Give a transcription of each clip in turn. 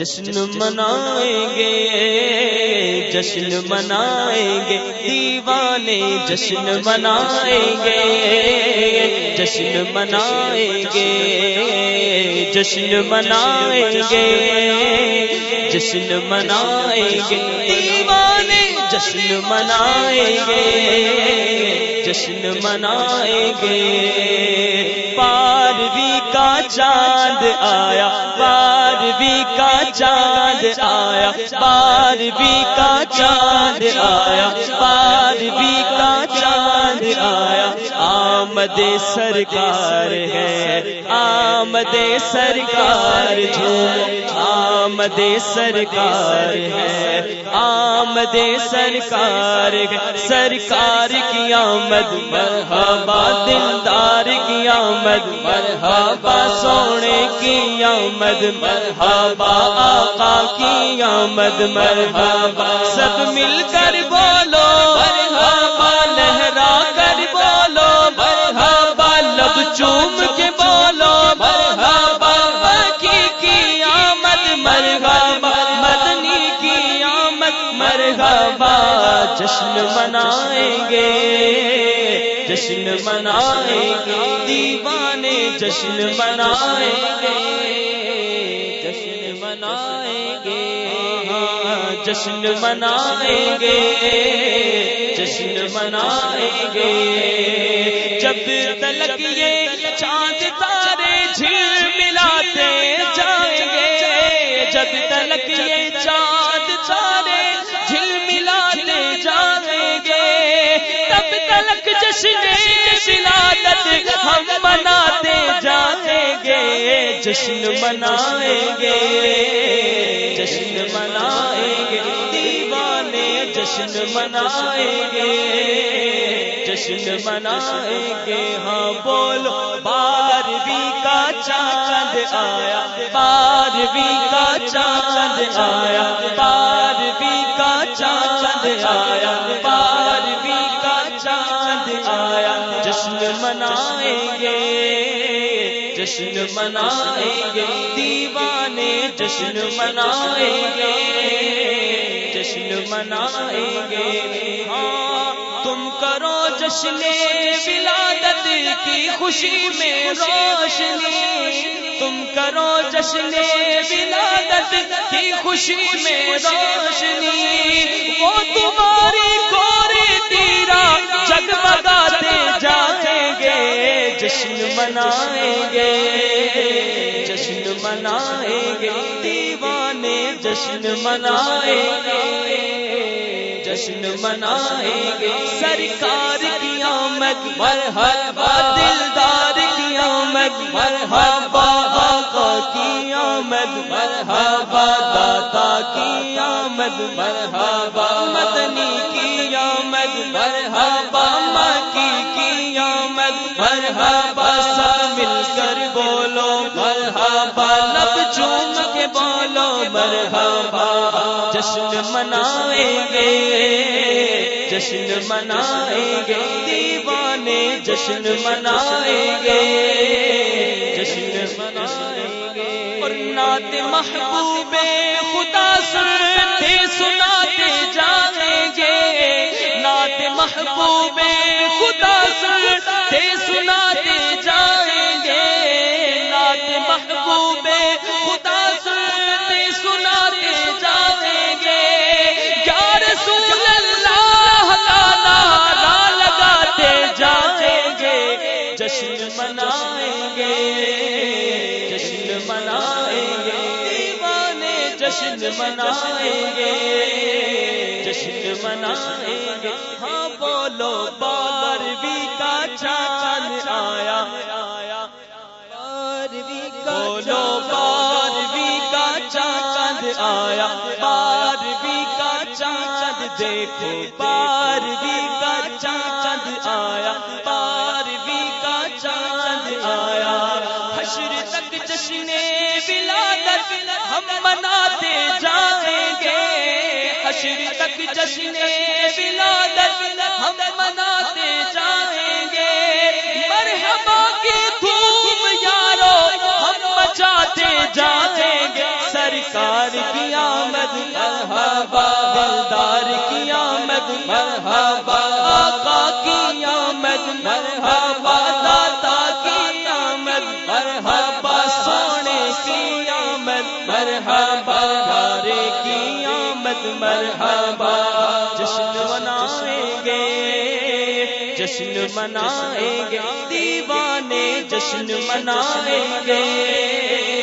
جشن منائیں گے، جشن منائیں گے، دیوانے جشن منائیں گے، جشن منائیں گے، جشن منائیں گے، جشن منائیں گے، دیوانے جشن منائیں گے، جشن منائیں گے۔ پاروی کا چاند آیا پاروی کا چاند آیا پاروی کا چاند آیا پاروی کا چاند آیا۔ آمد سرکار ہے آمد سرکار جو آمد سرکار ہے، آمد سرکار سرکار کی آمد مرحبا، دلدار کی آمد مرحبا، سونے کی آمد مرحبا، آقا کی آمد مرحبا، سب مل کر بولو۔ جشن منائیں گے، جشن منائیں گے، دیوانے جشن منائیں گے، جشن منائیں گے، جشن منائیں گے، جشن منائیں گے۔ جب تلک یہ چاند تارے جھیل ملاتے جائیں گے، جب تلک یہ چاند مناتے جائیں گے، جشن منائیں گے، جشن منائیں گے، دیوانے جشن منائیں گے، جشن منائیں گے۔ ہاں بولو بارہویں کا چاند آیا، بارہویں کا چاند آیا، بارہویں کا چاند آیا۔ منائیں گے، جشن منائیں گے، دیوانے جشن منائیں گے، جشن منائیں گے۔ ہاں تم کرو جشن ولادت کی خوشی میں روشنی۔ تم کرو جشن ولادت کی خوشی میں روشنی۔ وہ تمہاری گوری تیرا جگمگاتے جائیں گے جشن منائیں گے، جشن منائیں گے، دیوانے جشن منائیں گے، جشن منائیں گے۔ سرکار کی آمد، مرحبا، دلدار کی آمد، مرحبا، آقا کی آمد، مرحبا، داتا کی آمد، مرحبا، مدنی کی آمد، مرحبا مرحبا سب مل کر بولو، مرحبا لب چوم کے بولو، مرحبا جشن منائیں گے، جشن منائیں گے، دیوانے جشن منائیں گے، جشن منائیں گے۔ اور نعت محبوب خدا سنتے سناتے سناتے جائیں گے۔ نعت محبوب خدا سنتے سناتے جائیں گے۔ یا رسول اللہ کا نعرہ لگاتے جائیں گے۔ جشن منائیں گے۔ جشن منائیں گے۔ دیوانے جشن منائیں گے۔ جشن منائیں گے۔ ہاں بولو دیکھو بارہویں کا چاند آیا بارہویں کا چاند آیا۔ حشر تک جشن ولادت ہم مناتے جائیں گے۔ حشر تک جشن ولادت ہم مناتے جائیں گے۔ مرحبا کی سرکار کی آمد مرحبا، دلدار کی آمد مرحبا، آقا کی آمد مرحبا، داتا کی آمد مرحبا، سونے کی آمد مرحبا ہارے کی آمد مرحبا، جشن منائیں گے، جشن منائیں گے، دیوانے جشن منائیں گے۔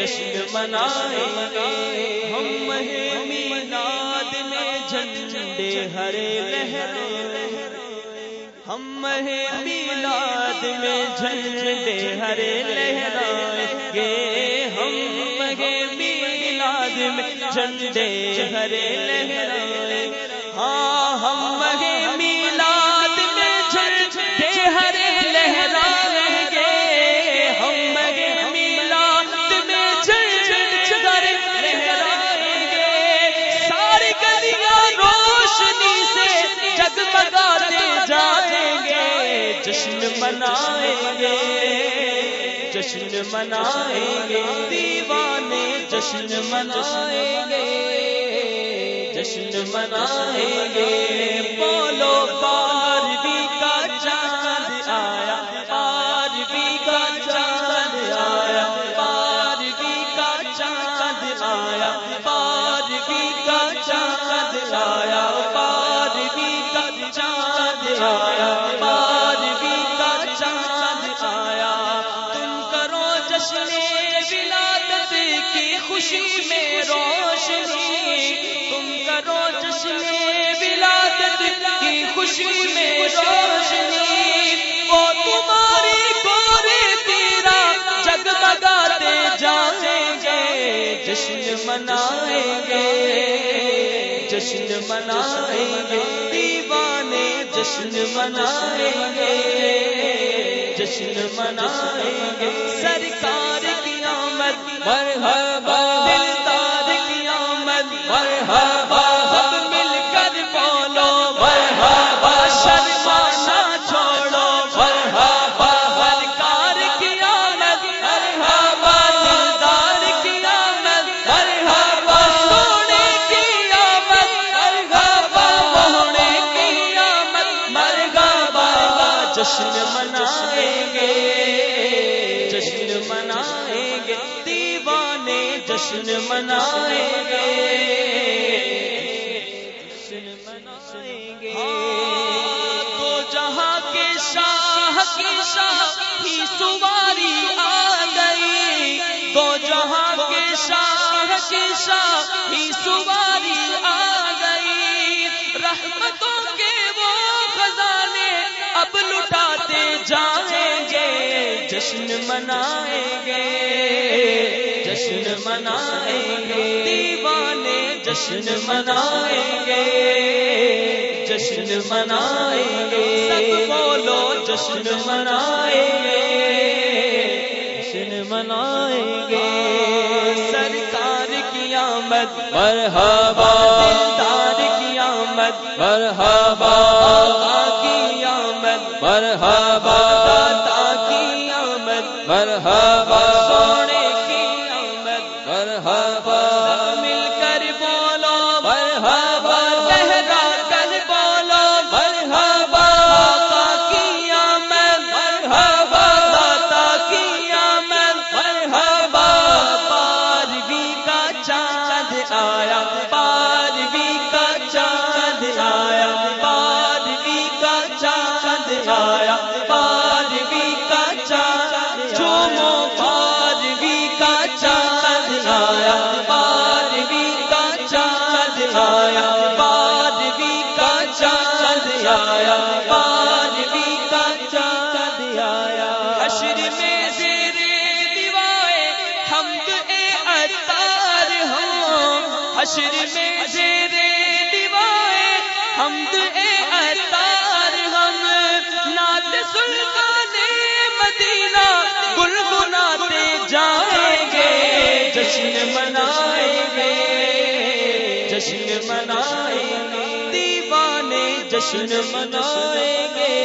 جشن منائیں گے ہم میلاد میں جھنڈے ہرے لہرے ہم میلاد میں جھنڈے ہرے لہرائیں گے ہم میلاد میں جھنڈے ہرے لہرائیں ہاں ہم منائیں گے۔ دیوانے جشن منائیں گے۔ جشن منائیں گے۔ خوشی میں روشنی، وہ تمہاری گورے تیرا جگمگاتے جائیں گے، جشن منائیں گے، جشن منائیں گے، دیوانے جشن منائیں گے، جشن منائیں گے۔ سرکار کی آمد، مرحبا، دلدار کی آمد، مرحبا۔ شاہ کی شاہ کی سواری آ گئی۔ تو جہاں کے شاہ کی شاہ کی سواری آ گئی۔ رحمتوں کے وہ خزانے اب لٹاتے جائیں گے۔ جشن منائیں گے۔ جشن منائیں گے۔ دیوانے جشن منائیں گے۔ جشن منائیں گے۔ سب بولو۔ جشن منائیں گے جشن منائیں گے۔ سرکار کی آمد مرحبا دلدار کی آمد مرحبا۔ حشر میں زیر دیوائے، حمد اے اتار ہم۔ نعت سلطان مدینہ گنگناتے جائیں گے۔ جشن منائیں گے، جشن منائیں گے۔ دیوانے جشن منائیں گے،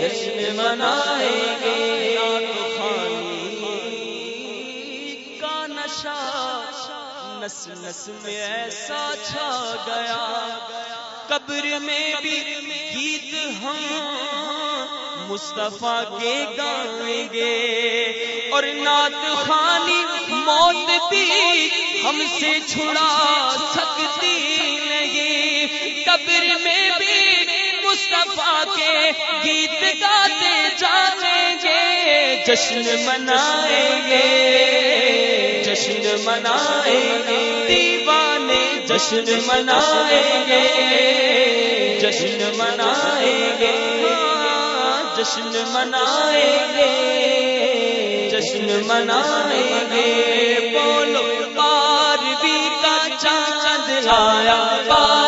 جشن منائیں گے۔ کا نشہ نس نس میں ایسا چھا گیا۔ قبر میں بھی گیت ہم مصطفیٰ کے گائیں گے۔ اور نعت خانی موت بھی ہم سے چھڑا سکتی نہیں۔ قبر میں بھی مصطفیٰ کے گیت گاتے جانیں گے، جشن منائیں گے۔ منائیں گے۔ دیوانے جشن منائیں گے۔ جشن منائیں گے۔ ہاں، جشن منائیں گے۔ جشن منائیں گے۔ بولو پاروی کا چاند آیا پار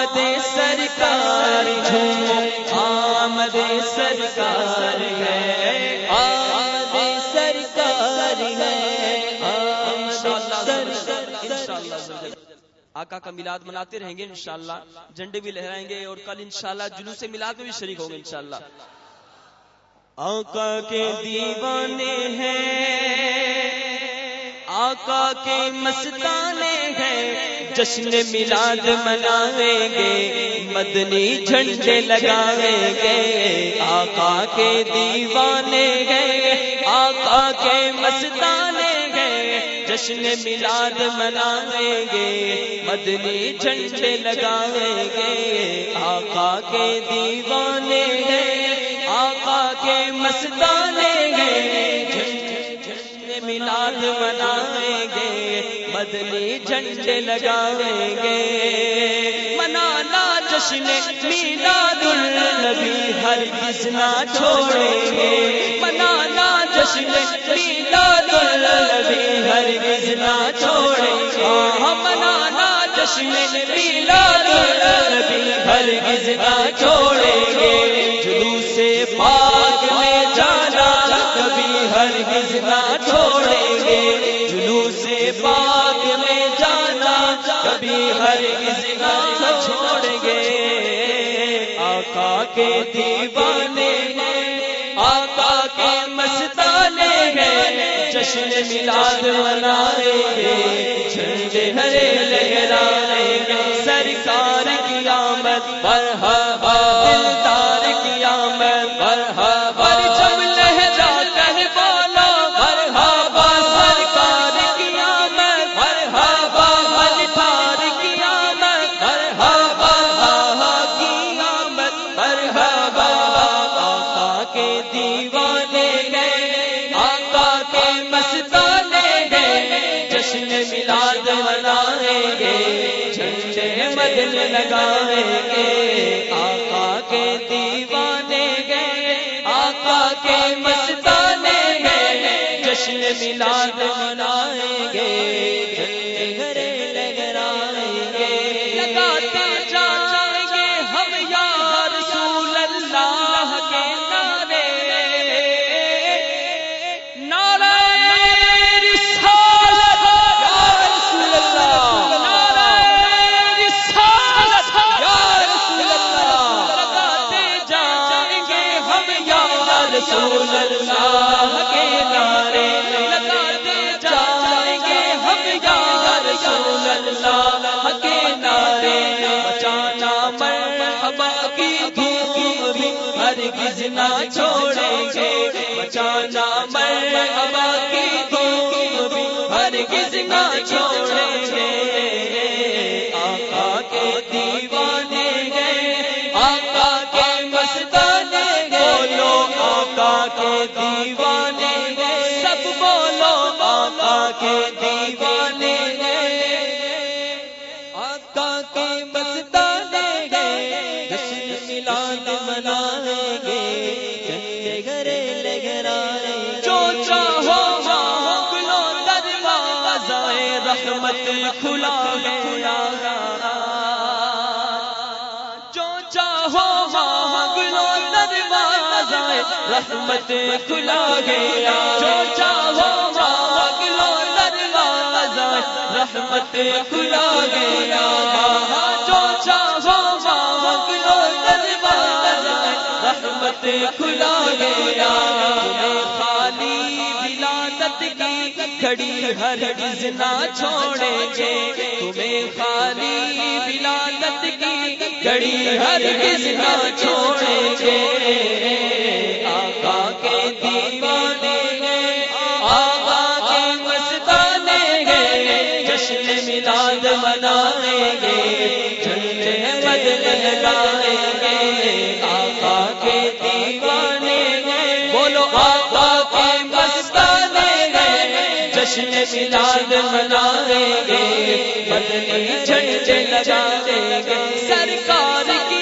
آمد سرکار ہے آمد سرکار ہے۔ آمد سرکار ہے آقا کا میلاد مناتے رہیں گے انشاءاللہ جھنڈے بھی لہرائیں گے اور کل انشاءاللہ جلوس میلاد میں بھی شریک ہوں گے انشاءاللہ۔ آقا کے دیوانے ہیں آقا کے مستانے جشن میلاد منائیں گے مدنی جھنڈے لگائیں گے آقا کے دیوانے ہیں آقا کے مستانے ہیں جشن میلاد منائیں گے مدنی جھنڈے لگائیں گے آقا کے دیوانے ہیں آقا کے مستانے ہیں جشن میلاد منائیں گے مدنی جھنڈے لگائیں گے منانا جشن میلاد النبی ہر کس نہ چھوڑیں گے۔ منانا جشن میلاد النبی ہر کس نہ چھوڑیں گے۔ ہاں، منانا جشن میلاد النبی ہر کس نہ چھوڑیں دیوانے ہیں آقا کے مستانے ہیں جشن ملاد منائے ہیں جھنڈے ہرے لہرائیں ہیں سرکار کی آمد مرحبا دیوانے گئے، آقا کے مستانے گئے، جشن میلاد منائیں گے، جھنڈے مدن لگائیں گے۔ آقا کے دیوانے گئے، آقا کے مستانے گئے، جشن میلاد منائیں گے۔ نہ چھوڑیں گے۔ بچانا میں ابا کی دھوم بھی ہرگز نہ چھوڑیں گے۔ رحمت کھلا گیا جو چاہو مانگ دروازہ رحمت کھلا گیا جو چاہو مانگ دروازہ رحمت کھلا گیا جو چاہو مانگ دروازہ رحمت کھلا گیا کی کھڑی ہر نہ چھوڑیں گے۔ تمہیں خالی ولادت کی کھڑی ہر نہ چھوڑیں گے۔ آقا کے دیوانے گے آقا کے مستانے گے جشن ملاد منائیں گے، جھنڈے بدل لگائیں گے۔ جشن ملاد منائیں گے بدلی جھنڈے لگائیں گے۔ سرکار کی